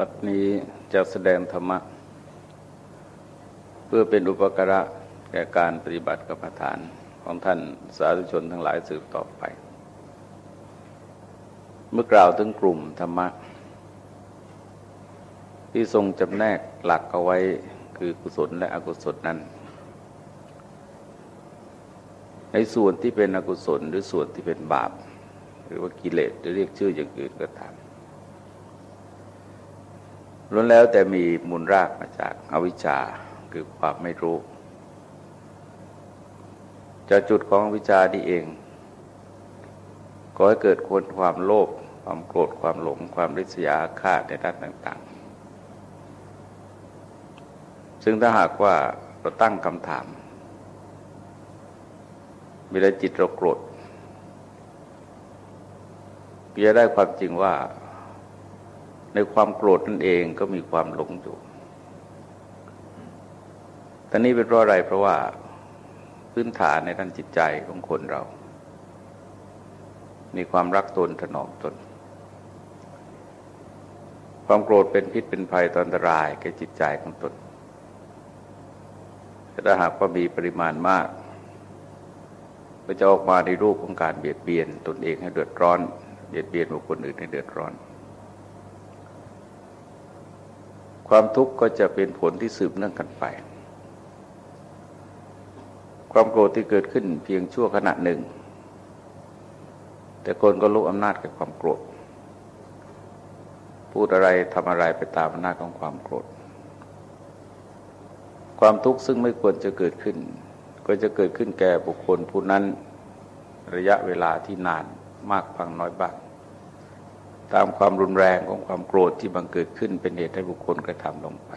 บัดนี้จะแสดงธรรมะ เพื่อเป็นอุปการะแก่การปฏิบัติกรรมฐานของท่านสาธุชนทั้งหลายสืบต่อไป เมื่อกล่าวถึงกลุ่มธรรมะ ที่ทรงจำแนกหลักเอาไว้คือกุศลและอกุศลนั้น ในส่วนที่เป็นอกุศลหรือส่วนที่เป็นบาป หรือว่ากิเลสหรือเรียกชื่ออย่างอื่นก็ตาม ล้วนแล้วแต่มีมูลรากมาจากอาวิชชาคือความไม่รู้ จากจุดของอวิชชาดีเองก็ให้เกิดคนความโลภความโกรธความหลง ความริษยาฆาตในด้านต่าง ๆ ซึ่งถ้าหากว่าเราตั้งคำถามเวลาจิตเราโกรธจะได้ความจริงว่า ในความโกรธนั่นเองก็มีความหลงอยู่ตอนนี้เป็นเพราะอะไรเพราะว่าพื้นฐานในด้านจิตใจของคนเรา มีความรักตนถนอมตน ความโกรธเป็นพิษเป็นภัยตอนตรายแก่จิตใจของตนแต่ถ้าหากว่ามีปริมาณมากก็จะออกมาในรูปของการเบียดเบียนตนเองให้เดือดร้อน เบียดเบียนบุคคลอื่นให้เดือดร้อน ความทุกข์ก็จะเป็นผลที่สืบเนื่องกันไป ความโกรธที่เกิดขึ้นเพียงชั่วขณะหนึ่ง แต่คนก็ลุกอำนาจกับความโกรธ พูดอะไรทำอะไรไปตามอำนาจของความโกรธ ความทุกข์ซึ่งไม่ควรจะเกิดขึ้น ก็จะเกิดขึ้นแก่บุคคลผู้นั้นระยะเวลาที่นานมากบางน้อยบ้าง ตามความรุนแรงของความโกรธที่บังเกิดขึ้นเป็นเหตุให้บุคคลกระทำลงไป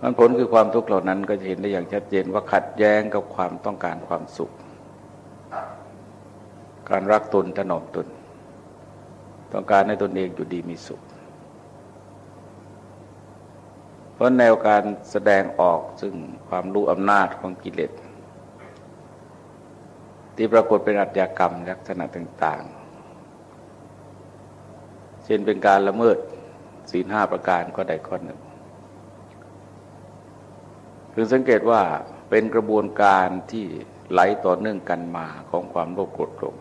มันผลคือความทุกข์เหล่านั้นก็จะเห็นได้อย่างชัดเจนว่าขัดแย้งกับความต้องการความสุข การรักตนถนอมตน ต้องการให้ตนเองอยู่ดีมีสุข เพราะแนวการแสดงออกซึ่งความรู้อำนาจของกิเลสที่ปรากฏเป็นอัตยากรรมลักษณะต่าง ช่นเป็นการละเมิดศีลห้าประการก็ได้ข้อหนึ่งคือสังเกตว่าเป็นกระบวนการที่ไหลต่อเนื่องกันมาของความโลภโกรธหลง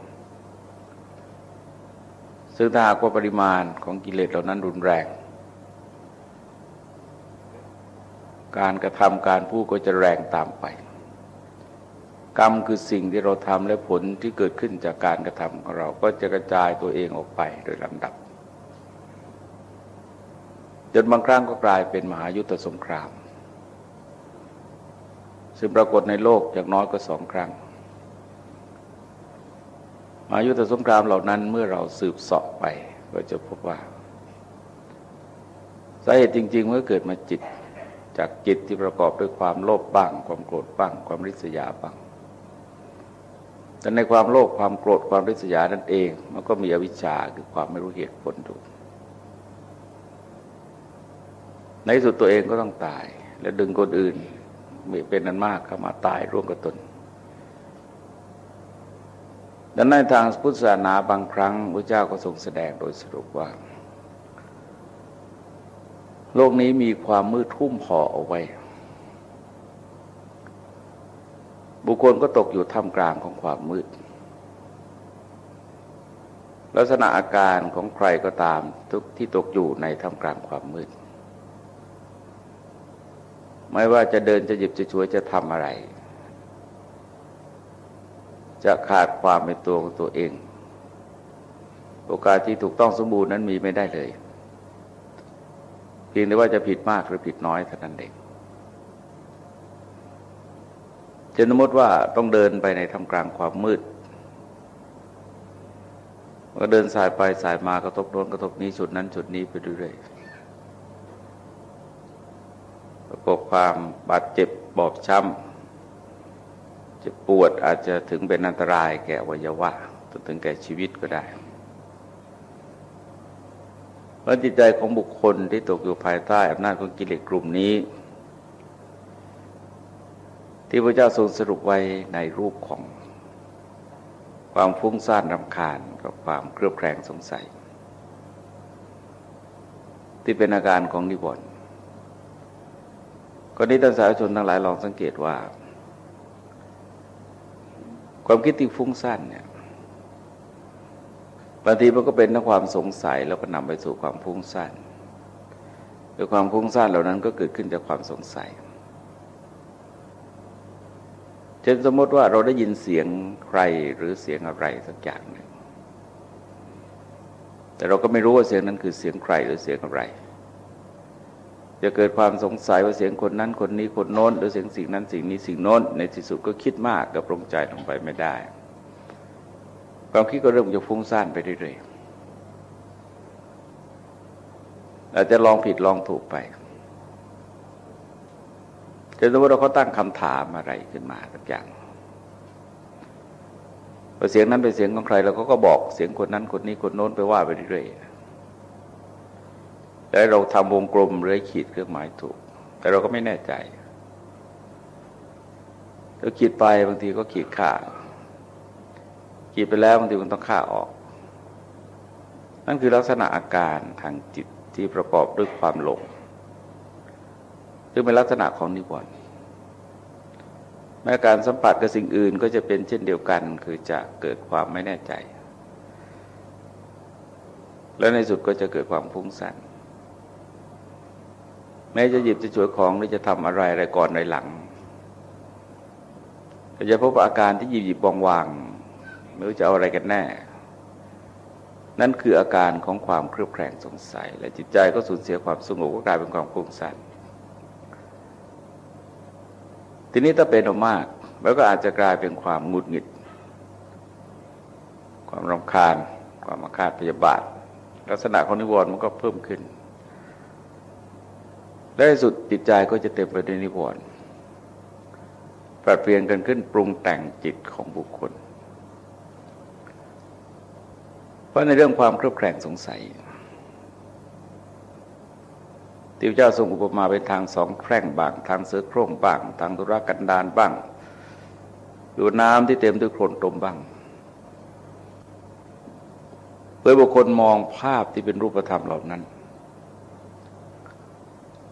ซึ่งถ้าหากว่าปริมาณของกิเลสเหล่านั้นรุนแรง การกระทำการพูดก็จะแรงตามไป กรรมคือสิ่งที่เราทำและผลที่เกิดขึ้นจากการกระทำของเราก็จะกระจายตัวเองออกไปโดยลำดับ นบางครั้งก็กลายเป็นมหายุทธสงคราม ซึ่งปรากฏในโลกอย่างน้อยก็สองครั้ง มหายุทธสงครามเหล่านั้นเมื่อเราสืบสอบไปก็จะพบว่าสาเหตุจริงๆเมื่อเกิดมาจิตจากจิตที่ประกอบด้วยความโลภบ้าง ความโกรธบ้าง ความริษยาบ้าง แต่ในความโลภความโกรธความริษยานั่นเอง มันก็มีอวิชชาคือความไม่รู้เหตุผลอยู่ ในสุดตัวเองก็ต้องตาย และดึงคนอื่นมีเป็นนั้นมากเข้ามาตายร่วมกับตนดังนั้นทางพุทธศาสนาบางครั้งพระเจ้าก็ทรงแสดงโดยสรุปว่า โลกนี้มีความมืดทุ่มห่อเอาไว้ บุคคลก็ตกอยู่ท่ามกลางของความมืด ลักษณะอาการของใครก็ตามทุกที่ตกอยู่ในท่ามกลางความมืด ไม่ว่าจะเดินจะหยิบจะช่วยจะทำอะไร จะขาดความเป็นตัวของตัวเอง โอกาสที่ถูกต้องสมบูรณ์นั้นมีไม่ได้เลย เพียงแต่ว่าจะผิดมากหรือผิดน้อยเท่านั้นเองจะสมมติว่าต้องเดินไปในทำกลางความมืดก็เดินสายไปสายมากระทบโน้นกระทบนี้จุดนั้นจุดนี้ไปเรื่อยๆ ประกอบความบาดเจ็บบอบช้ำเจ็บปวดอาจจะถึงเป็นอันตรายแก่วัยวะจนถึงแก่ชีวิตก็ได้ เพราะจิตใจของบุคคลที่ตกอยู่ภายใต้อำนาจของกิเลสกลุ่มนี้ ที่พระเจ้าทรงสรุปไว้ในรูปของความฟุ้งซ่านรำคาญกับความเครือบแคลงสงสัย ที่เป็นอาการของนิวรณ์ ก็นี้ท่านสาธารณชนทั้งหลายลองสังเกตว่า ความคิดที่ฟุ้งซ่านเนี่ยบางทีมันก็เป็นทั้งความสงสัยแล้วก็นำไปสู่ความฟุ้งซ่านโดยความฟุ้งซ่านเหล่านั้นก็เกิดขึ้นจากความสงสัยเช่นสมมติว่าเราได้ยินเสียงใครหรือเสียงอะไรสักอย่างหนึ่งแต่เราก็ไม่รู้ว่าเสียงนั้นคือเสียงใครหรือเสียงอะไร จะเกิดความสงสัยว่าเสียงคนนั้นคนนี้คนโน้น หรือเสียงสิ่งนั้นสิ่งนี้สิ่งโน้น ในที่สุดก็คิดมากกับปรงใจลงไปไม่ได้ความคิดก็เริ่มจะฟุ้งซ่านไปเรื่อยๆอาจจะลองผิดลองถูกไปจะสมมติเราเขาตั้งคำถามอะไรขึ้นมาสักอย่างพอเสียงนั้นเป็นเสียงของใครเราก็บอกเสียงคนนั้นคนนี้คนโน้นไปว่าไปเรื่อยๆ แล้วเราทำวงกลมหรือขีดเครื่องหมายถูก แต่เราก็ไม่แน่ใจเราขีดไปบางทีก็ขีดข่าขีดไปแล้วบางทีมันต้องข่าออก นั่นคือลักษณะอาการทางจิตที่ประกอบด้วยความหลงซึ่งเป็นลักษณะของนิวรณ์แม้การสัมผัสกับสิ่งอื่นก็จะเป็นเช่นเดียวกัน คือจะเกิดความไม่แน่ใจ และในสุดก็จะเกิดความฟุ้งซ่าน แม้จะหยิบจะช่วยของหรือจะทำอะไรอะไรก่อนในหลังก็จะพบอาการที่หยิบหยิบวางวางไม่รู้จะเอาอะไรกันแน่ นั่นคืออาการของความเครือบแคลงสงสัย และจิตใจก็สูญเสียความสงบก็กลายเป็นความฟุ้งซ่านทีนี้ถ้าเป็นมากแล้วก็อาจจะกลายเป็นความหงุดหงิด ความรำคาญ ความมาคาดพยาบาท ลักษณะของนิวรณ์มันก็เพิ่มขึ้น และในสุดจิตใจก็จะเต็มไปด้วยนิวรณ์ปรับเปลี่ยนกันขึ้นปรุงแต่งจิตของบุคคล เพราะในเรื่องความเครือบแคลงสงสัยที่พระเจ้าทรงอุปมาเป็นทางสองแพร่งบาง ทางเสือโคร่งบ้าง ทางธุรกันดารบ้าง ดูน้ำที่เต็มด้วยโคลนตมบ้างเพื่อบุคคลมองภาพที่เป็นรูปธรรมเหล่านั้น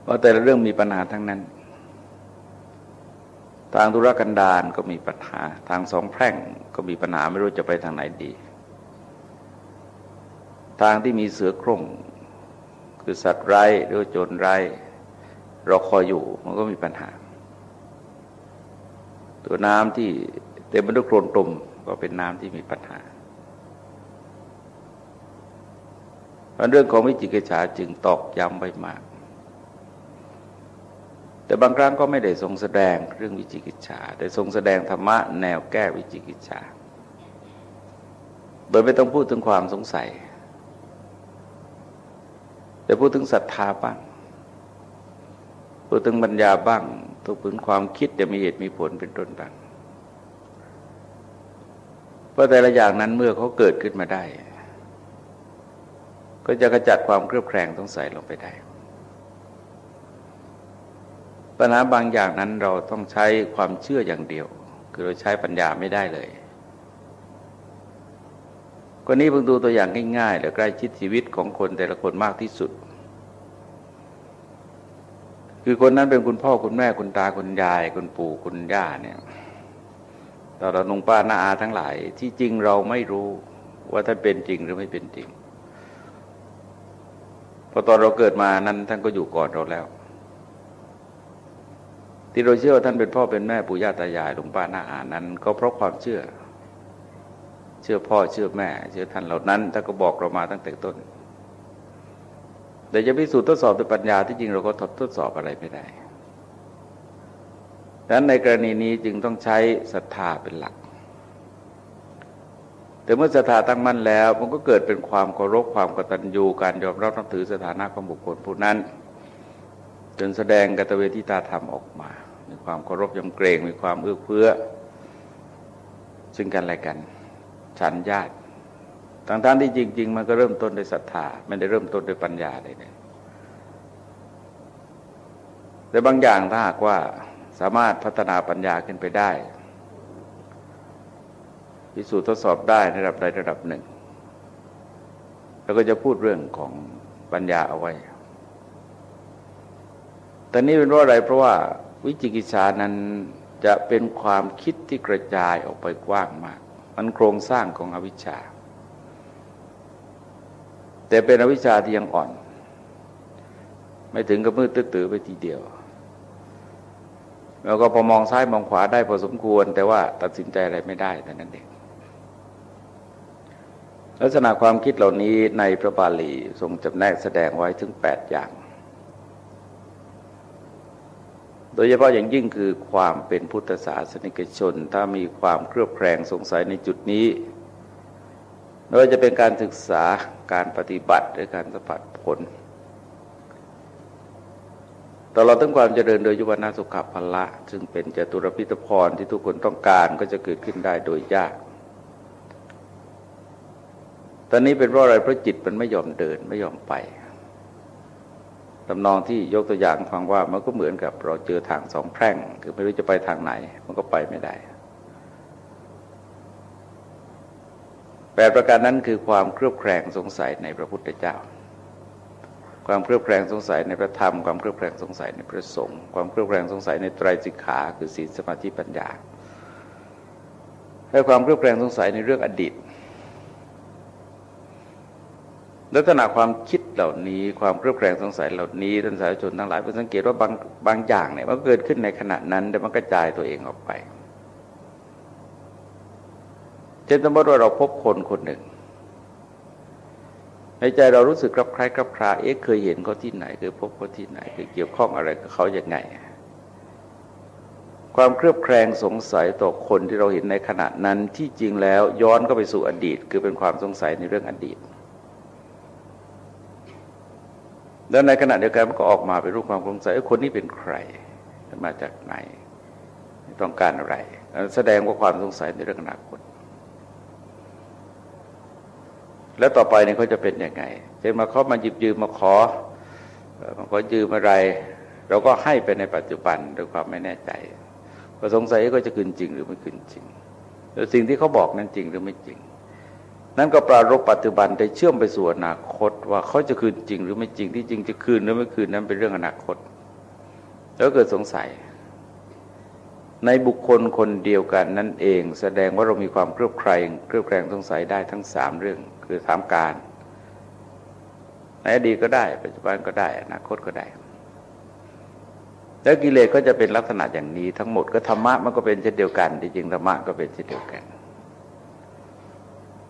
ว่าแต่ละเรื่องมีปัญหาทั้งนั้น ทางธุรกันดารก็มีปัญหา ทางสองแพร่งก็มีปัญหาไม่รู้จะไปทางไหนดี ทางที่มีเสือโคร่งคือสัตว์ไร้หรือโจรไร้เรอคอยอยู่มันก็มีปัญหา ตัวน้ำที่เต็มไปด้วยโคลนตุ่มก็เป็นน้ำที่มีปัญหาเรื่องของวิจิกิจฉาจึงตอกย้ำไปมาก แต่บางครั้งก็ไม่ได้ทรงแสดงเรื่องวิจิกิจฉาแต่ทรงแสดงธรรมะแนวแก้วิจิกิจฉาโดยไม่ต้องพูดถึงความสงสัย แต่พูดถึงศรัทธาบ้างพูดถึงปัญญาบ้างพูดถึงความคิดจะมีเหตุมีผลเป็นต้นบ้างเพราะแต่ละอย่างนั้นเมื่อเขาเกิดขึ้นมาได้ ก็จะกระจัดความเครือบแคลงต้องใส่ลงไปได้ ปัญหาบางอย่างนั้นเราต้องใช้ความเชื่ออย่างเดียว คือเราใช้ปัญญาไม่ได้เลยก็นี้เพิ่งดูตัวอย่างง่ายๆและใกล้ชิดชีวิตของคนแต่ละคนมากที่สุด คือคนนั้นเป็นคุณพ่อคุณแม่คุณตาคุณยาย คุณปู่คุณย่าเนี่ยตอนเรานุงป้าน้าอาทั้งหลาย ที่จริงเราไม่รู้ว่าท่านเป็นจริงหรือไม่เป็นจริงพอตอนเราเกิดมานั้นท่านก็อยู่ก่อนเราแล้ว ที่เราเชื่อว่าท่านเป็นพ่อเป็นแม่ปู่ย่าตายายหลุงป้าน้าอานั้น ก็เพราะความเชื่อ เชื่อพ่อเชื่อแม่ เชื่อท่านเหล่านั้นท่านก็บอกเรามาตั้งแต่ต้น แต่จะพิสูจน์ทดสอบด้วยปัญญาที่จริงเราก็ทดทดสอบอะไรไม่ได้ดังนั้นในกรณีนี้จึงต้องใช้ศรัทธาเป็นหลัก แต่เมื่อศรัทธาตั้งมั่นแล้ว มันก็เกิดเป็นความเคารพความกตัญญูการยอมรับนับถือสถานะของบุคคลผู้นั้น จนแสดงกตเวทิตาธรรมออกมา มีความเคารพยำเกรง มีความเอื้อเฟื้อ ซึ่งกันและกันฉันญาติทั้งๆที่จริง ๆ มันก็เริ่มต้นด้วยศรัทธาไม่ได้เริ่มต้นด้วยปัญญาเลยเนี่ยแต่บางอย่างถ้าหากว่าสามารถพัฒนาปัญญาขึ้นไปได้พิสูจน์ทดสอบได้ในระดับใดระดับหนึ่ง แล้วก็จะพูดเรื่องของปัญญาเอาไว้แต่นี้เป็นเพราะอะไรเพราะว่า วิจิกิจฉานั้นจะเป็นความคิดที่กระจายออกไปกว้างมาก มันโครงสร้างของอวิชชา แต่เป็นอวิชชาที่ยังอ่อน ไม่ถึงกับมืดตื้อไปทีเดียว แล้วก็พอมองซ้ายมองขวาได้พอสมควร แต่ว่าตัดสินใจอะไรไม่ได้แต่นั้นเองลักษณะความคิดเหล่านี้ในพระบาลีทรงจำแนกแสดงไว้ถึง 8 อย่าง โดยเฉพาะอย่างยิ่งคือความเป็นพุทธศาสนิกชน ถ้ามีความเครือบแคลงสงสัยในจุดนี้ไม่ว่าจะเป็นการศึกษาการปฏิบัติหรือการสัมผัสผลตลอดทั้งความเจริญโดยยุวนาสุขภละ ซึ่งเป็นจตุรพิธพรที่ทุกคนต้องการก็จะเกิดขึ้นได้โดยยาก ตอนนี้เป็นเพราะอะไรเพราะจิตมันไม่ยอมเดินไม่ยอมไป ตำนองที่ยกตัวอย่างฟังว่ามันก็เหมือนกับเราเจอทางสองแพร่ง คือไม่รู้จะไปทางไหน มันก็ไปไม่ได้แปดประการนั้นคือความเครือบแคลงสงสัยในพระพุทธเจ้า ความเครือบแคลงสงสัยในพระธรรม ความเครือบแคลงสงสัยในพระสงฆ์ ความเครือบแคลงสงสัยในไตรสิกขา คือศีลสมาธิปัญญาและความเครือบแคลงสงสัยในเรื่องอดีต ลักษณะความคิดเหล่านี้ความเครือบแคลงสงสัยเหล่านี้ท่านสาธุชนทั้งหลายเพื่อสังเกตว่าบางบางอย่างเนี่ยมันเกิดขึ้นในขณะนั้นแต่มันกระจายตัวเองออกไปเช่นสมมติว่าเราพบคนคนหนึ่ง ในใจเรารู้สึกรับคล้ายรับคราเอ๊ะเคยเห็นเขาที่ไหนเคยพบเขาที่ไหนเคยเกี่ยวข้องอะไรกับเขาอย่างไง ความเครือบแคลงสงสัยต่อคนที่เราเห็นในขณะนั้นที่จริงแล้วย้อนก็ไปสู่อดีต คือเป็นความสงสัยในเรื่องอดีต แล้วในขณะเดียวกันมันก็ออกมาเป็นรูปความสงสัยคนนี้เป็นใครมาจากไหน ต้องการอะไร แสดงว่าความสงสัยในเรื่องอนาคตแล้วต่อไปเนี่ยเขาจะเป็นยังไงเช่นมาเขามาหยิบยืมมาขอมาขอยืมอะไร เราก็ให้ไปในปัจจุบันด้วยความไม่แน่ใจก็สงสัยก็จะคืนจริงหรือไม่คืนจริงแล้วสิ่งที่เขาบอกนั้นจริงหรือไม่จริง นั่นก็ปรารบปัจจุบันได้เชื่อมไปสู่อนาคต ว่าเขาจะคืนจริงหรือไม่จริงที่จริงจะคืนหรือไม่คืนนั้นเป็นเรื่องอนาคต แล้วเกิดสงสัย ในบุคคลคนเดียวกันนั่นเอง แสดงว่าเรามีความเครือบใครเครือบแคลงสงสัยได้ทั้งสามเรื่องคือสามการในอดีตก็ได้ ปัจจุบันก็ได้ อนาคตก็ได้ แล้วกิเลสก็จะเป็นลักษณะอย่างนี้ทั้งหมดก็ธรรมะมันก็เป็นเช่นเดียวกันที่จริงธรรมะก็เป็นเช่นเดียวกัน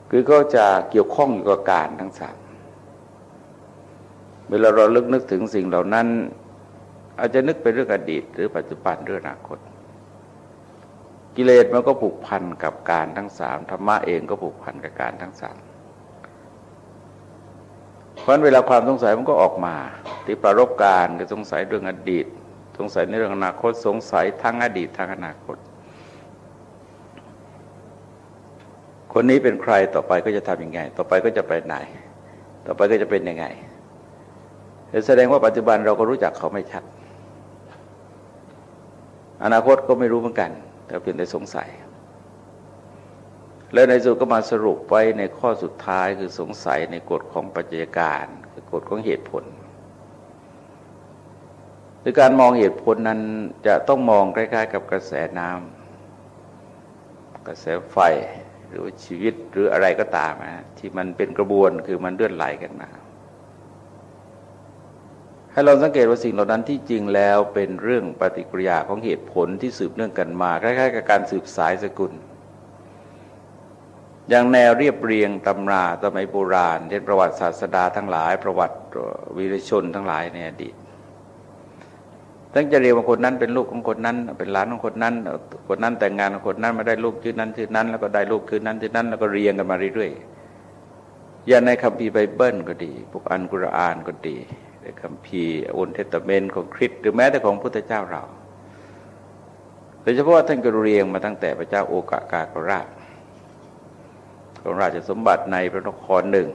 คือก็จะเกี่ยวข้องอยู่กับการทั้งสามเวลาเราลึกนึกถึงสิ่งเหล่านั้น อาจจะนึกไปเรื่องอดีต หรือปัจจุบันเรื่องอนาคต กิเลสมันก็ผูกพันกับการทั้งสามธรรมะเองก็ผูกพันกับการทั้งสามเพราะเวลาความสงสัยมันก็ออกมา ที่ประรบการก็สงสัยเรื่องอดีต สงสัยในเรื่องอนาคตสงสัยทั้งอดีตทั้งอนาคต คนนี้เป็นใครต่อไปก็จะทำยังไง ต่อไปก็จะไปไหน ต่อไปก็จะเป็นยังไงแสดงว่าปัจจุบันเราก็รู้จักเขาไม่ชัด อนาคตก็ไม่รู้เหมือนกัน แต่เพียงแต่สงสัย แล้วในสุดก็มาสรุปไว้ในข้อสุดท้ายคือสงสัยในกฎของปัจจัยการคือกฎของเหตุผลในการมองเหตุผลนั้นจะต้องมองใกล้ๆกับกระแสน้ำกระแสไฟ หรือชีวิตหรืออะไรก็ตามนะที่มันเป็นกระบวนคือมันเลื่อนไหลกันมาให้เราสังเกตว่าสิ่งเหล่านั้นที่จริงแล้วเป็นเรื่องปฏิกิริยาของเหตุผลที่สืบเนื่องกันมาคล้ายๆกับการสืบสายสกุล อย่างแนวเรียบเรียงตำราสมัยโบราณเช่นประวัติศาสดาทั้งหลาย ประวัติวีรชนทั้งหลายในอดีต ตั้งจะเรียกว่าคนนั้นเป็นลูกของคนนั้น เป็นหลานของคนนั้น คนนั้นแต่งงานกับคนนั้นมาได้ลูกชื่อนั้นชื่อนั้น แล้วก็ได้ลูกชื่อนั้นชื่อนั้นแล้วก็เรียงกันมาเรื่อยๆอย่างในคัมภีร์ไบเบิลก็ดีพวกอัลกุรอานก็ดีในคัมภีร์ Old Testament ของคริสต์หรือแม้แต่ของพุทธเจ้าเราโดยเฉพาะท่านก็เรียงมาตั้งแต่พระเจ้าโอกกากราชของราชสมบัติในพระนครหนึ่ง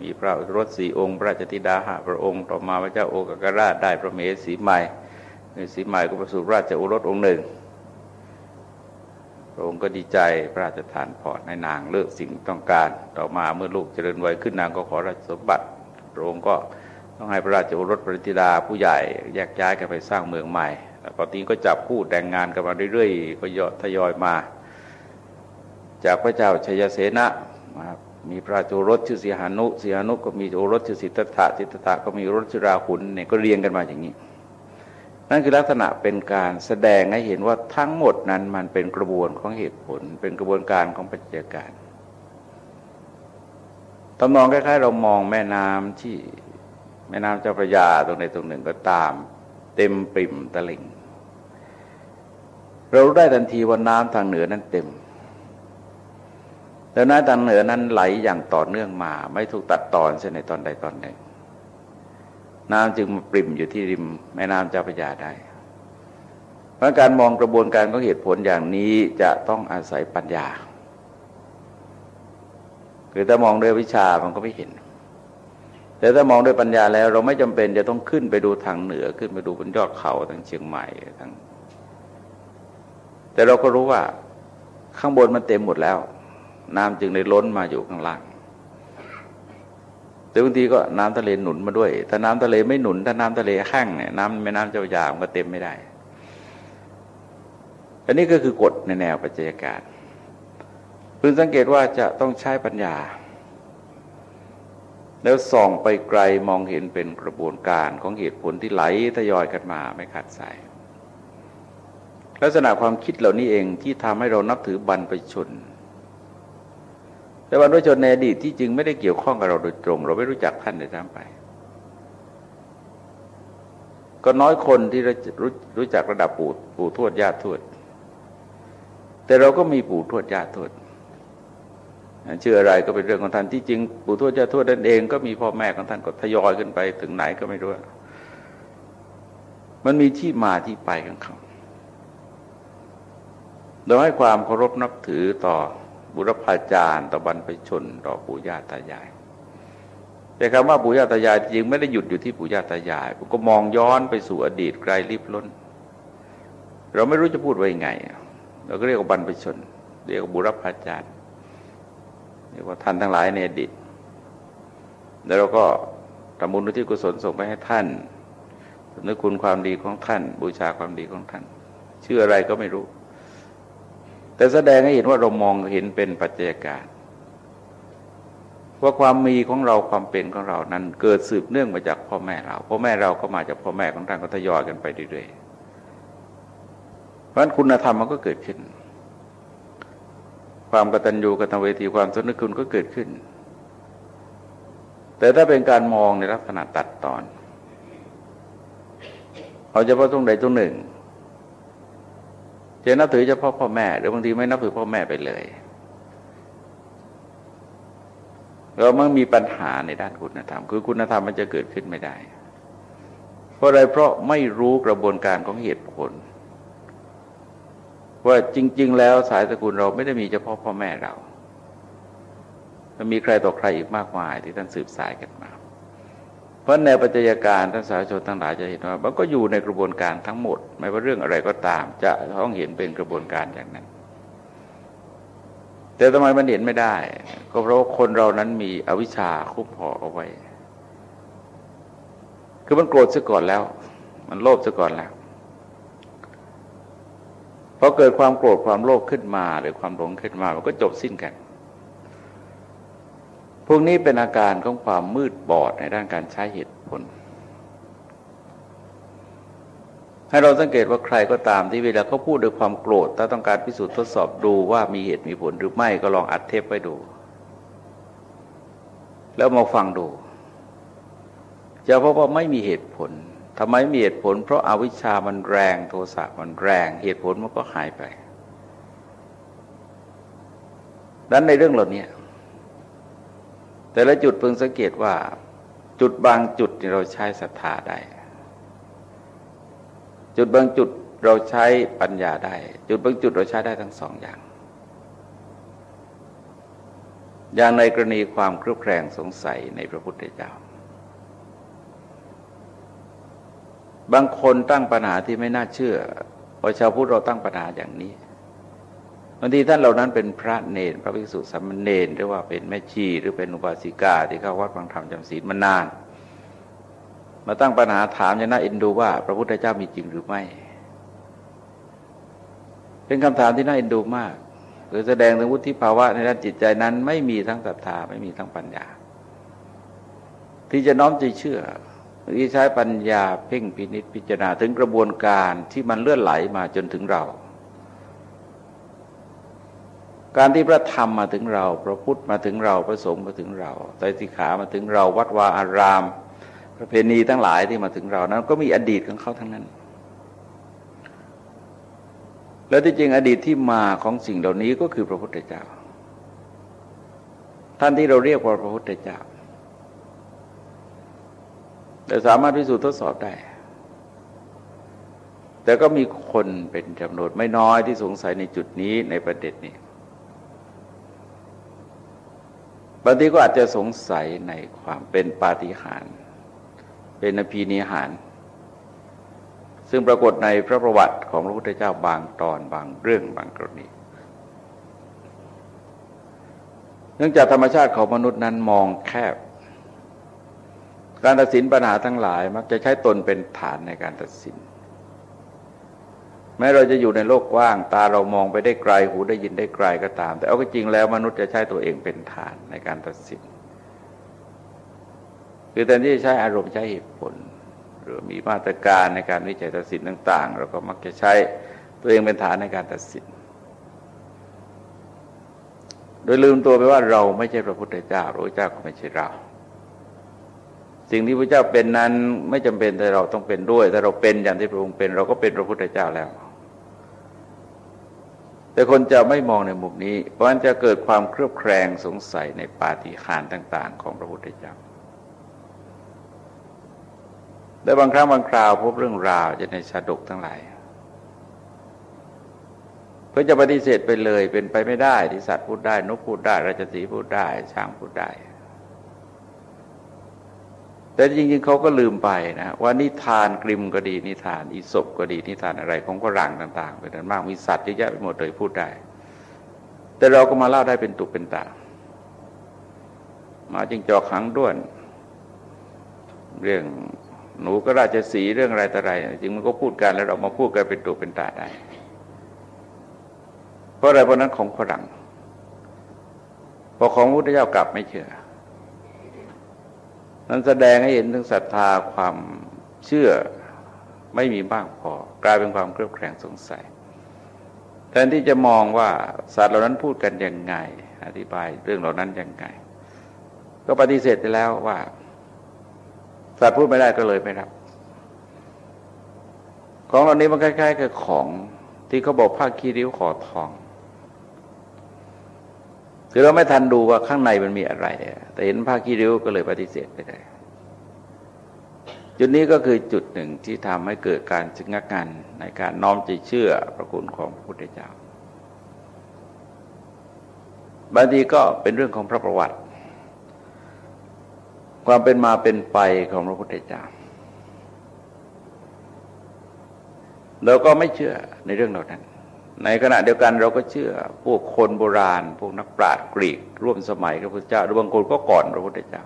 มีพระโอรสสี่องค์ พระราชธิดาห้าพระองค์ ต่อมาพระเจ้าโอกกากราชได้พระมเหสีใหม่ มเหสีใหม่ก็ประสูติราชโอรสองค์หนึ่งพระองค์ก็ดีใจพระราชทานพรให้นางเลือกสิ่งต้องการ ต่อมาเมื่อลูกเจริญวัยขึ้นนางก็ขอราชสมบัติ พระองค์ก็ต้องให้พระราชโอรสปริธิดาผู้ใหญ่แยกย้ายกันไปสร้างเมืองใหม่ปกติก็จับคู่แต่งงานกันมาเรื่อยๆก็ยอทยอยมา จากพระเจ้าชัยเสนะมามีพระราชโจรสชื่อสีหานุสีหานุก็มีโอรสชื่อสิทธัตถะสิทธัตถะก็มีโอรสชื่อราหุลเนี่ยก็เรียงกันมาอย่างนี้ นั่นคือลักษณะเป็นการแสดงให้เห็นว่าทั้งหมดนั้นมันเป็นกระบวนของเหตุผล เป็นกระบวนการของปัจจัยการตำนองคล้ายๆ เรามองแม่น้ำที่แม่น้ำเจ้าพระยาตรงใดตรงหนึ่งก็ตาม เต็มปริ่มตะลิ่ง เรารู้ได้ทันทีว่าน้ำทางเหนือนั้นเต็มแล้วน้ำทางเหนือนั้นไหลอย่างต่อเนื่องมา ไม่ถูกตัดตอนเช่นในตอนใดตอนหนึ่ง น้ำจึงมาปริ่มอยู่ที่ริมแม่น้ำเจ้าพระยาได้ เพราะการมองกระบวนการของเหตุผลอย่างนี้จะต้องอาศัยปัญญา คือถ้ามองด้วยวิชามันก็ไม่เห็น แต่ถ้ามองด้วยปัญญาแล้ว เราไม่จำเป็นจะต้องขึ้นไปดูทางเหนือขึ้นไปดูบนยอดเขาทางเชียงใหม่ทั้งแต่เราก็รู้ว่าข้างบนมันเต็มหมดแล้ว น้ำจึงได้ล้นมาอยู่ข้างล่าง แต่บางทีก็น้ำทะเลหนุนมาด้วย ถ้าน้ำทะเลไม่หนุน ถ้าน้ำทะเลแห้งเนี่ยน้ำแม่น้ำเจ้าหยามันก็เต็มไม่ได้ อันนี้ก็คือกฎในแนวปัจจัยการพึงสังเกตว่าจะต้องใช้ปัญญา แล้วส่องไปไกลมองเห็นเป็นกระบวนการของเหตุผลที่ไหลทยอยกันมาไม่ขาดสายลักษณะความคิดเหล่านี้เองที่ทำให้เรานับถือบรรพชน แต่บรรพชนในอดีตที่จริงไม่ได้เกี่ยวข้องกับเราโดยตรง เราไม่รู้จักท่านในทางไป ก็น้อยคนที่รู้รู้จักระดับปู่ปู่ทวดญาติทวด แต่เราก็มีปู่ทวดญาติทวดชื่ออะไรก็เป็นเรื่องของท่านที่จริงปู่ทวดญาติทวดนั่นเองก็มีพ่อแม่ของท่านก็ทยอยขึ้นไป ถึงไหนก็ไม่รู้ มันมีที่มาที่ไปของเขาโดยให้ความเคารพนับถือต่อ บุรพาจารย์ต่อบรรพชนต่อปู่ย่าตายายแต่คำว่าปู่ย่าตายายจริงไม่ได้หยุดอยู่ที่ปู่ย่าตายายผมก็มองย้อนไปสู่อดีตไกลลิบล้น เราไม่รู้จะพูดว่ายังไง เราก็เรียกว่าบรรพชน เรียกว่าบุรพาจารย์เรียกว่าท่านทั้งหลายในอดีตแล้วเราก็ทำบุญที่กุศลส่งไปให้ท่านนึกคุณความดีของท่าน บูชาความดีของท่าน ชื่ออะไรก็ไม่รู้ แต่แสดงให้เห็นว่าเรามองเห็นเป็นปัจจัยการว่าความมีของเราความเป็นของเรานั้นเกิดสืบเนื่องมาจากพ่อแม่เราพ่อแม่เราก็มาจากพ่อแม่ของท่านก็ทยอยกันไปเรื่อยๆเพราะฉะนั้นคุณธรรมมันก็เกิดขึ้น ความกตัญญูกตเวทีความสนึกคุณก็เกิดขึ้น แต่ถ้าเป็นการมองในลักษณะตัดตอน เอาเฉพาะตรงใดตรงหนึ่ง จะนับถือเฉพาะพ่อแม่ หรือบางทีไม่นับถือพ่อแม่ไปเลย เรามันมีปัญหาในด้านคุณธรรม คือคุณธรรมมันจะเกิดขึ้นไม่ได้ เพราะอะไรเพราะไม่รู้กระบวนการของเหตุผล ว่าจริง ๆ แล้วสายสกุลเราไม่ได้มีเฉพาะพ่อแม่เรามันมีใครต่อใครอีกมากมายที่ท่านสืบสายกันมา เพราะในปัจจัยการท่านสาธารณชนทั้งหลายจะเห็นว่ามันก็อยู่ในกระบวนการทั้งหมด ไม่ว่าเรื่องอะไรก็ตาม จะต้องเห็นเป็นกระบวนการอย่างนั้น แต่ทำไมมันเห็นไม่ได้ ก็เพราะว่าคนเรานั้นมีอวิชชาคุ้มห่อเอาไว้ คือมันโกรธซะก่อนแล้ว มันโลภซะก่อนแล้วพอเกิดความโกรธความโลภขึ้นมาหรือความหลงขึ้นมา มันก็จบสิ้นกัน วกนี้เป็นอาการของความมืดบอดในด้านการใช้เหตุผล ให้เราสังเกตว่าใครก็ตามที่เวลาเขาพูดด้วยความโกรธ ถ้าต้องการพิสูจน์ทดสอบดูว่ามีเหตุมีผลหรือไม่ก็ลองอัดเทปไว้ดู แล้วมาฟังดู จะพบว่าไม่มีเหตุผลทำไมมีเหตุผล เพราะอาวิชชามันแรงโทสะมันแรง เหตุผลมันก็หายไปดังนั้นในเรื่องเหล่านี้ แต่ละจุดเพิ่งสังเกตว่าจุดบางจุดเราใช้ศรัทธาได้ จุดบางจุดเราใช้ปัญญาได้ จุดบางจุดเราใช้ได้ทั้งสองอย่าง อย่างในกรณีความครุบแคลงสงสัยในพระพุทธเจ้า บางคนตั้งปัญหาที่ไม่น่าเชื่อพอชาวพุทธเราตั้งปัญหาอย่างนี้ บางทีท่านเหล่านั้นเป็นพระเนรพระภิกษุสามเณรหรือว่าเป็นแม่ชีหรือเป็นอุบาสิกาที่เข้าวัดฟังธรรมจำศีลมานาน มาตั้งปัญหาถามยน่าเอ็นดูว่า พระพุทธเจ้ามีจริงหรือไม่ เป็นคำถามที่น่าเอ็นดูมากคือแสดงถึงวุฒิภาวะในด้านจิตใจนั้น ไม่มีทั้งศรัทธาไม่มีทั้งปัญญา ที่จะน้อมใจเชื่อที่ใช้ปัญญาเพ่งพินิษพิจารณาถึงกระบวนการที่มันเลื่อนไหลมาจนถึงเรา การที่พระธรรมมาถึงเรา พระพุทธมาถึงเราพระสงฆ์มาถึงเราไตรสิขามาถึงเราวัดวาอาราม ประเพณีทั้งหลายที่มาถึงเรานั้น ก็มีอดีตของเขาทั้งนั้น แล้วที่จริงอดีตที่มาของสิ่งเหล่านี้ก็คือพระพุทธเจ้า ท่านที่เราเรียกว่าพระพุทธเจ้า แต่สามารถพิสูจน์ทดสอบได้แต่ก็มีคนเป็นจำนวนไม่น้อยที่สงสัยในจุดนี้ในประเด็นนี้ บางทีก็อาจจะสงสัยในความเป็นปาฏิหาริย์เป็นอภินิหาร ซึ่งปรากฏในพระประวัติของพระพุทธเจ้าบางตอนบางเรื่องบางกรณีเนื่องจากธรรมชาติของมนุษย์นั้นมองแคบ การตัดสินปัญหาทั้งหลาย มักจะใช้ตนเป็นฐานในการตัดสิน แม้เราจะอยู่ในโลกกว้าง ตาเรามองไปได้ไกล หูได้ยินได้ไกลก็ตาม แต่เอาจริงแล้วมนุษย์จะใช้ตัวเองเป็นฐานในการตัดสิน คือแทนที่จะใช้อารมณ์ใช้เหตุผล หรือมีมาตรการในการวิจัยตัดสินต่าง ๆ เราก็มักจะใช้ตัวเองเป็นฐานในการตัดสิน โดยลืมตัวไปว่าเราไม่ใช่พระพุทธเจ้าพระเจ้าก็ไม่ใช่เรา สิ่งที่พระเจ้าเป็นนั้นไม่จำเป็นแต่เราต้องเป็นด้วย ถ้าเราเป็นอย่างที่พระองค์เป็น เราก็เป็นพระพุทธเจ้าแล้ว แต่คนจะไม่มองในมุมนี้ เพราะฉะนั้นจะเกิดความเครือบแคลงสงสัยในปาฏิหาริย์ต่าง ๆ ของพระพุทธเจ้าแต่บางครั้งบางคราวพบเรื่องราวจะในชาดกทั้งหลายเพื่อจะปฏิเสธไปเลยเป็นไปไม่ได้ที่สัตว์พูดได้นกพูดได้ราชสีพูดได้ ช้างพูดได้ แต่จริงๆเขาก็ลืมไปนะว่านิทานกริมก็ดี นิทานอิศบก็ดี นิทานอะไรของฝรั่งต่างๆเป็นนั้นมากมีสัตว์เยอะแยะไปหมดเลยพูดได้ แต่เราก็มาเล่าได้เป็นตุกเป็นตามาจิงจอกขังด้วน เรื่องหนูก็ราชสีเรื่องอะไรต่ออะไรจริงมันก็พูดกันแล้วเรามาพูดกันเป็นตุกเป็นตาได้ เพราะอะไรเพราะนั้นของฝรั่งพอของพุทธเจ้ากลับไม่เชื่อ นั้นแสดงให้เห็นถึงศรัทธาความเชื่อไม่มีบ้างพอ กลายเป็นความเครือบแคลงสงสัย แทนที่จะมองว่าสัตว์เหล่านั้นพูดกันยังไง อธิบายเรื่องเหล่านั้นยังไง ก็ปฏิเสธไปแล้วว่า สัตว์พูดไม่ได้ก็เลยไม่รับ ของเหล่านี้มันคล้ายๆกับของที่เขาบอกผ้าคีริ้วขอทอง คือเราไม่ทันดูว่าข้างในมันมีอะไรแต่เห็นผ้าขี้ริ้วก็เลยปฏิเสธไปได้ จุดนี้ก็คือจุดหนึ่งที่ทำให้เกิดการชงักงันในการน้อมใจเชื่อพระคุณของพระพุทธเจ้า บางทีก็เป็นเรื่องของพระประวัติ ความเป็นมาเป็นไปของพระพุทธเจ้าเราก็ไม่เชื่อในเรื่องเหล่านั้น ในขณะเดียวกันเราก็เชื่อพวกคนโบราณ พวกนักปราชญ์กรีก ร่วมสมัยพระพุทธเจ้าหรือบางคนก็ก่อนพระพุทธเจ้า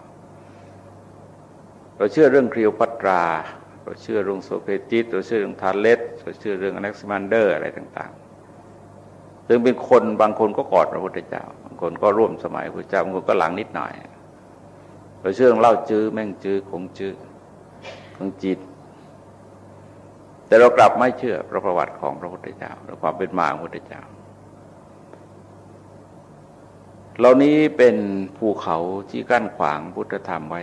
เราเชื่อเรื่องครีโอพัตรา เราเชื่อเรื่องโซเครติสเราเชื่อเรื่องทาเลสเราเชื่อเรื่องอเล็กซานเดอร์อะไรต่างๆซึ่งเป็นคนบางคนก็ก่อนพระพุทธเจ้า บางคนก็ร่วมสมัยพระพุทธเจ้าบางคนก็หลังนิดหน่อย เราเชื่อเรื่องเล่าจื้อแม่งจื้อคงจื้อของจิต แต่เรากลับไม่เชื่อพระประวัติของพระพุทธเจ้าและความเป็นมาของพระพุทธเจ้า เหล่านี้เป็นภูเขาที่กั้นขวางพุทธธรรมไว้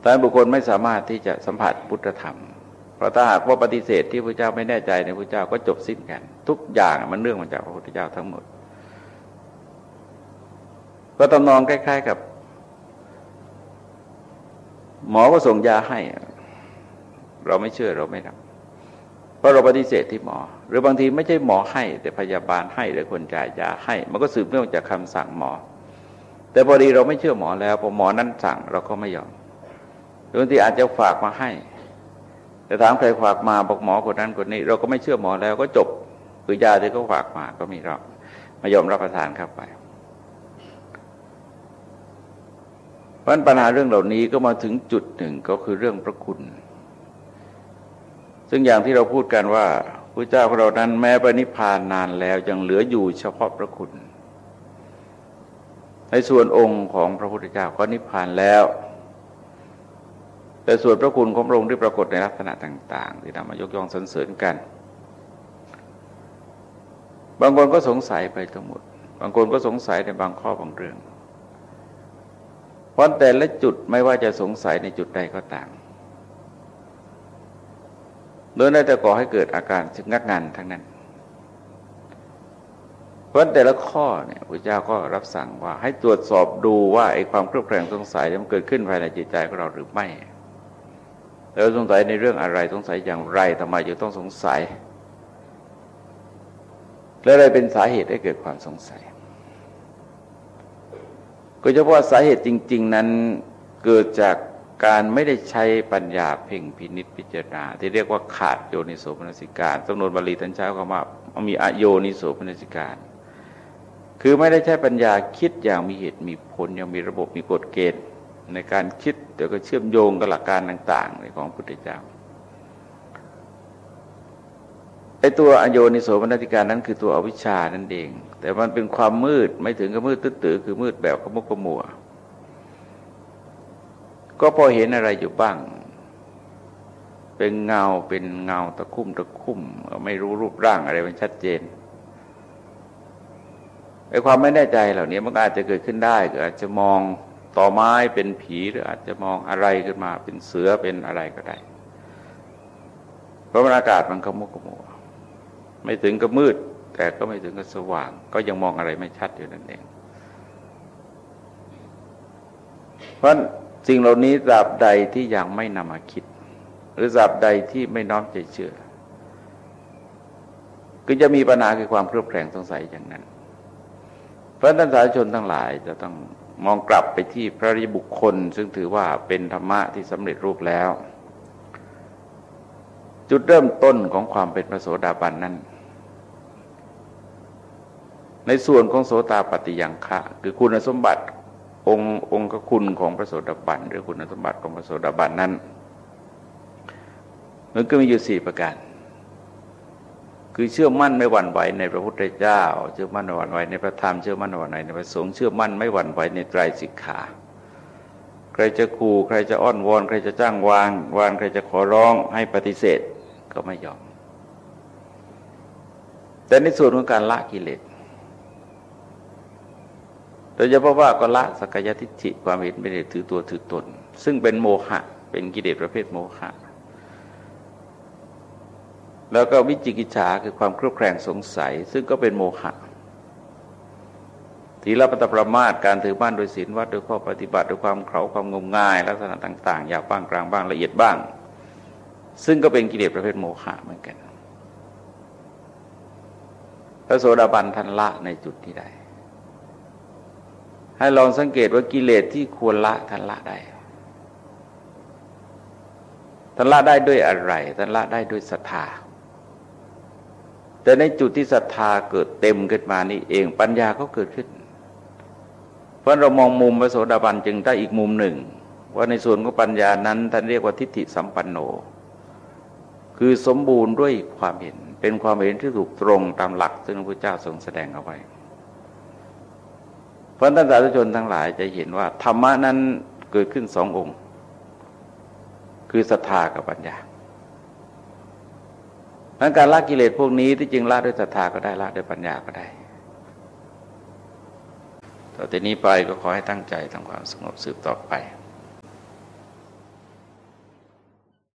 แต่บุคคลไม่สามารถที่จะสัมผัสพุทธธรรม เพราะถ้าหากว่าปฏิเสธที่พระเจ้าไม่แน่ใจในพระเจ้าก็จบสิ้นกัน ทุกอย่างมันเรื่องมาจากพระพุทธเจ้าทั้งหมด ก็ตำนองคล้าย ๆกับ หมอก็ส่งยาให้ เราไม่เชื่อเราไม่รับเพราะเราปฏิเสธที่หมอ หรือบางทีไม่ใช่หมอให้ แต่พยาบาลให้หรือคนจ่ายยาให้ มันก็สืบเนื่องจากคำสั่งหมอ แต่พอดีเราไม่เชื่อหมอแล้วพอหมอนั้นสั่งเราก็ไม่ยอมบางทีอาจจะฝากมาให้ แต่ถามใครฝากมาบอกหมอคนนั้นคนนี้ เราก็ไม่เชื่อหมอแล้วก็จบคือยาที่เขาฝากมาก็มีเราไม่ยอมรับประทานเข้าไปเพราราะปัญหาเรื่องเหล่านี้ก็มาถึงจุดหนึ่งก็คือเรื่องพระคุณ ซึ่งอย่างที่เราพูดกันว่าพระเจ้าของเรานั้นแม้ปณิพานนานแล้วยังเหลืออยู่เฉพาะพระคุณ ในส่วนองค์ของพระพุทธเจ้าก็นิพพานแล้ว แต่ส่วนพระคุณของพระองค์ที่ปรากฏในลักษณะต่าง ๆ ที่นำมายกย่องสรรเสริญกัน บางคนก็สงสัยไปทั้งหมด บางคนก็สงสัยในบางข้อบางเรื่องเพราะแต่ละจุดไม่ว่าจะสงสัยในจุดใดก็ตาม โดยน่าจะก่อให้เกิดอาการชึงักงันทั้งนั้น เพราะแต่ละข้อเนี่ยพระเจ้าก็รับสั่งว่าให้ตรวจสอบดูว่าไอ้ความเครือบแคลงสงสัยมันเกิดขึ้นภายในจิตใจของเราหรือไม่เราสงสัยในเรื่องอะไรสงสัยอย่างไรทำไมจึงต้องสงสัย และอะไรเป็นสาเหตุให้เกิดความสงสัย ก็เฉพาะสาเหตุจริง ๆ นั้นเกิดจาก การไม่ได้ใช้ปัญญาเพ่งพินิษพิจารณา ที่เรียกว่าขาดโยนิโสมนสิการสำนวนบาลีท่านใช้คำว่ามีอโยนิโสมนสิการ คือไม่ได้ใช้ปัญญาคิดอย่างมีเหตุมีผลยังมีระบบมีกฎเกณฑ์ในการคิดเดี๋ยวก็เชื่อมโยงกับหลักการต่างๆในของพุทธเจ้าไอตัวอโยนิโสมนสิการนั้นคือตัวอวิชชานั่นเอง แต่มันเป็นความมืดไม่ถึงกับมืดตื้อคือมืดแบบขมุกขมัว ก็พอเห็นอะไรอยู่บ้าง เป็นเงาเป็นเงาตะคุ่มตะคุ่มไม่รู้รูปร่างอะไรมันชัดเจนไอ้ความไม่แน่ใจเหล่านี้มันอาจจะเกิดขึ้นได้ก็อาจจะมองต่อไม้เป็นผีหรืออาจจะมองอะไรขึ้นมาเป็นเสือเป็นอะไรก็ได้ เพราะมันอากาศมันขมุกขมัวไม่ถึงกับมืด แต่ก็ไม่ถึงกับสว่าง ก็ยังมองอะไรไม่ชัดอยู่นั่นเอง เพราะ สิ่งเหล่านี้ตราบใดที่ยังไม่นำมาคิด หรือตราบใดที่ไม่น้อมใจเชื่อ ก็จะมีปัญหาคือความเครือบแคลงสงสัยอย่างนั้น เพราะท่านสาธุชนทั้งหลายจะต้องมองกลับไปที่พระริบุคคล ซึ่งถือว่าเป็นธรรมะที่สำเร็จรูปแล้ว จุดเริ่มต้นของความเป็นพระโสดาบันนั้น ในส่วนของโสตาปฏิยังคะ คือคุณสมบัติ องค์องค์คุณของพระโสดาบันหรือคุณสมบัติของพระโสดาบันนั้น มันก็มีอยู่สี่ประการ คือเชื่อมั่นไม่หวั่นไหวในพระพุทธเจ้า เชื่อมั่นไม่หวั่นไหวในพระธรรมเชื่อมั่นไม่หวั่นไหวในพระสงฆ์เชื่อมั่นไม่หวั่นไหวในไตรสิกขาใครจะขู่ใครจะอ้อนวอนใครจะจ้างวางวานใครจะขอร้องให้ปฏิเสธก็ไม่ยอม แต่ในส่วนของการละกิเลส โดยเฉพาะว่าก็ละสกยทิฏฐิความเห็นไม่ได้ถือตัวถือตน ซึ่งเป็นโมหะ เป็นกิเลสประเภทโมหะ แล้วก็วิจิกิจฉาคือความครุบแคลงสงสัย ซึ่งก็เป็นโมหะทีละปัตประมาทการถือบ้านโดยศีลวัดโดยข้อปฏิบัติโดยความเขาความงมงาย ลักษณะต่างๆอยากบ้างกลางบ้างละเอียดบ้าง ซึ่งก็เป็นกิเลสประเภทโมหะเหมือนกัน พระโสดาบันทันละในจุดที่ใด ให้ลองสังเกตว่ากิเลสที่ควรละท่านละได้ท่านละได้ด้วยอะไรท่านละได้ด้วยศรัทธาแต่ในจุดที่ศรัทธาเกิดเต็มขึ้นมานี่เองปัญญาก็เกิดขึ้น เพราะเรามองมุมพระโสดาบันจึงได้อีกมุมหนึ่ง ว่าในส่วนของปัญญานั้นท่านเรียกว่าทิฏฐิสัมปันโน คือสมบูรณ์ด้วยความเห็นเป็นความเห็นที่ถูกตรงตามหลักซึ่งพระพุทธเจ้าทรงแสดงเอาไว้ เพราะท่านสาธุชนทั้งหลายจะเห็นว่า ธรรมะนั้นเกิดขึ้นสององค์ คือศรัทธากับปัญญาดังการละกิเลสพวกนี้ที่จริงละด้วยศรัทธาก็ได้ละด้วยปัญญาก็ได้ต่อจากนี้ไปก็ขอให้ตั้งใจทำความสงบสืบต่อไป